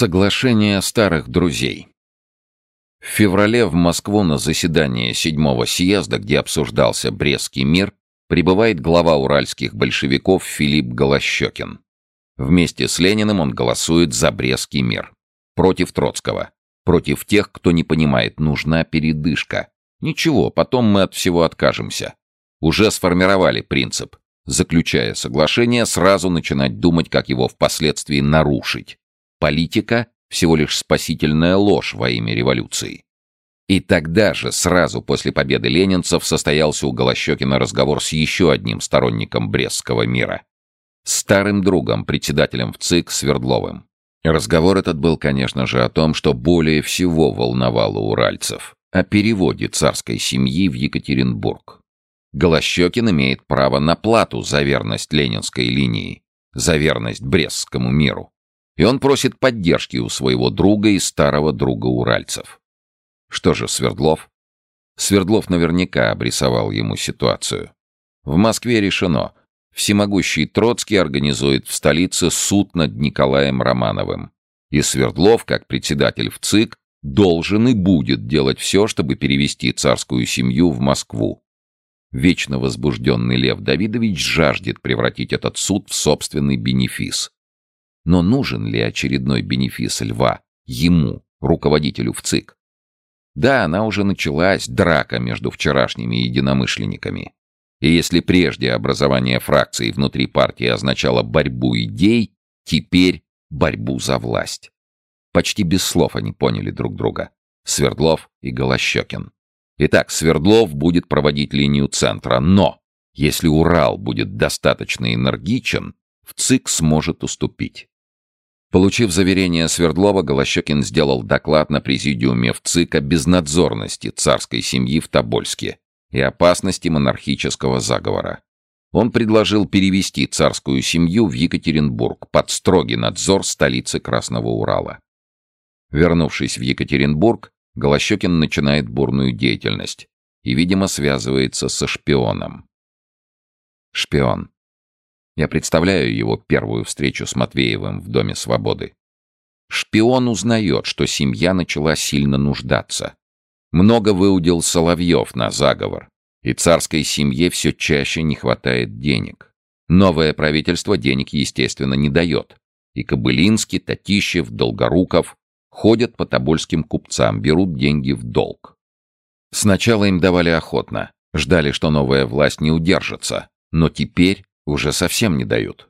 Соглашение старых друзей. В феврале в Москву на заседание седьмого съезда, где обсуждался Брестский мир, прибывает глава уральских большевиков Филипп Голощекин. Вместе с Лениным он голосует за Брестский мир. Против Троцкого. Против тех, кто не понимает, нужна передышка. Ничего, потом мы от всего откажемся. Уже сформировали принцип. Заключая соглашение, сразу начинать думать, как его впоследствии нарушить Политика — всего лишь спасительная ложь во имя революции. И тогда же, сразу после победы ленинцев, состоялся у Голощекина разговор с еще одним сторонником Брестского мира. Старым другом, председателем в ЦИК Свердловым. Разговор этот был, конечно же, о том, что более всего волновало уральцев — о переводе царской семьи в Екатеринбург. Голощекин имеет право на плату за верность ленинской линии, за верность Брестскому миру и он просит поддержки у своего друга и старого друга уральцев. Что же Свердлов? Свердлов наверняка обрисовал ему ситуацию. В Москве решено. Всемогущий Троцкий организует в столице суд над Николаем Романовым. И Свердлов, как председатель в ЦИК, должен и будет делать все, чтобы перевести царскую семью в Москву. Вечно возбужденный Лев Давидович жаждет превратить этот суд в собственный бенефис. Но нужен ли очередной бенефис льва ему, руководителю в ЦИК? Да, она уже началась, драка между вчерашними единомышленниками. И если прежде образование фракции внутри партии означало борьбу идей, теперь борьбу за власть. Почти без слов они поняли друг друга. Свердлов и Голощекин. Итак, Свердлов будет проводить линию центра, но если Урал будет достаточно энергичен, в ЦИК сможет уступить. Получив заверение Свердлова, Голощекин сделал доклад на президиуме в ЦИК о безнадзорности царской семьи в Тобольске и опасности монархического заговора. Он предложил перевести царскую семью в Екатеринбург под строгий надзор столицы Красного Урала. Вернувшись в Екатеринбург, Голощекин начинает бурную деятельность и, видимо, связывается со шпионом. Шпион. Я представляю его первую встречу с Матвеевым в Доме Свободы. Шпион узнает, что семья начала сильно нуждаться. Много выудил Соловьев на заговор, и царской семье все чаще не хватает денег. Новое правительство денег, естественно, не дает. И Кобылинский, Татищев, Долгоруков ходят по тобольским купцам, берут деньги в долг. Сначала им давали охотно, ждали, что новая власть не удержится, но теперь уже совсем не дают.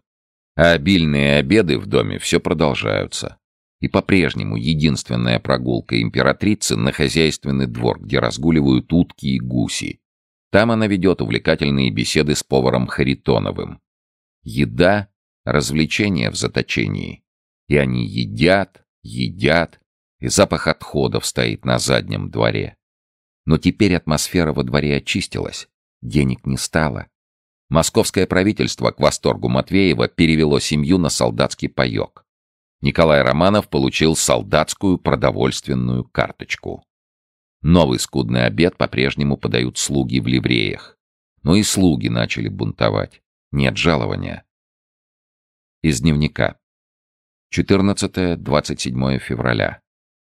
А обильные обеды в доме все продолжаются. И по-прежнему единственная прогулка императрицы на хозяйственный двор, где разгуливают утки и гуси. Там она ведет увлекательные беседы с поваром Харитоновым. Еда — развлечение в заточении. И они едят, едят, и запах отходов стоит на заднем дворе. Но теперь атмосфера во дворе очистилась, денег не стало, Московское правительство к восторгу Матвеева перевело семью на солдатский паёк. Николай Романов получил солдатскую продовольственную карточку. Новый скудный обед по-прежнему подают слуги в ливреях. Но и слуги начали бунтовать. Нет жалования. Из дневника. 14-27 февраля.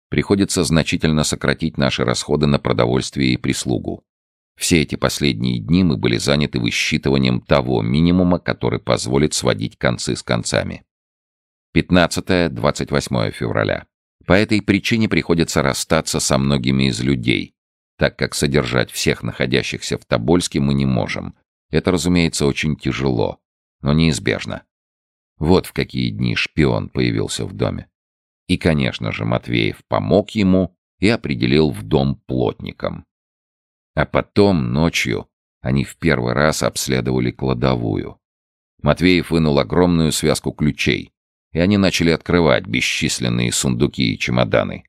Приходится значительно сократить наши расходы на продовольствие и прислугу. Все эти последние дни мы были заняты высчитыванием того минимума, который позволит сводить концы с концами. 15-28 февраля. По этой причине приходится расстаться со многими из людей, так как содержать всех находящихся в Тобольске мы не можем. Это, разумеется, очень тяжело, но неизбежно. Вот в какие дни шпион появился в доме. И, конечно же, Матвеев помог ему и определил в дом плотником. А потом, ночью, они в первый раз обследовали кладовую. Матвеев вынул огромную связку ключей, и они начали открывать бесчисленные сундуки и чемоданы.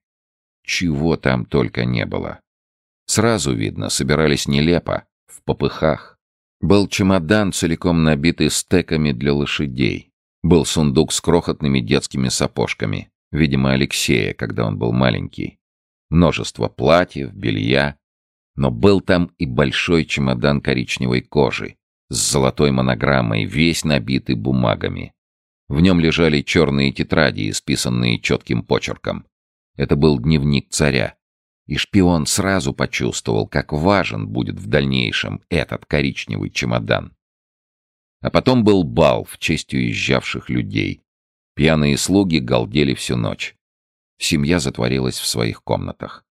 Чего там только не было. Сразу видно, собирались нелепо, в попыхах. Был чемодан, целиком набитый стеками для лошадей. Был сундук с крохотными детскими сапожками, видимо, Алексея, когда он был маленький. Множество платьев, белья, но был там и большой чемодан коричневой кожи с золотой монограммой, весь набитый бумагами. В нем лежали черные тетради, исписанные четким почерком. Это был дневник царя. И шпион сразу почувствовал, как важен будет в дальнейшем этот коричневый чемодан. А потом был бал в честь уезжавших людей. Пьяные слуги галдели всю ночь. Семья затворилась в своих комнатах.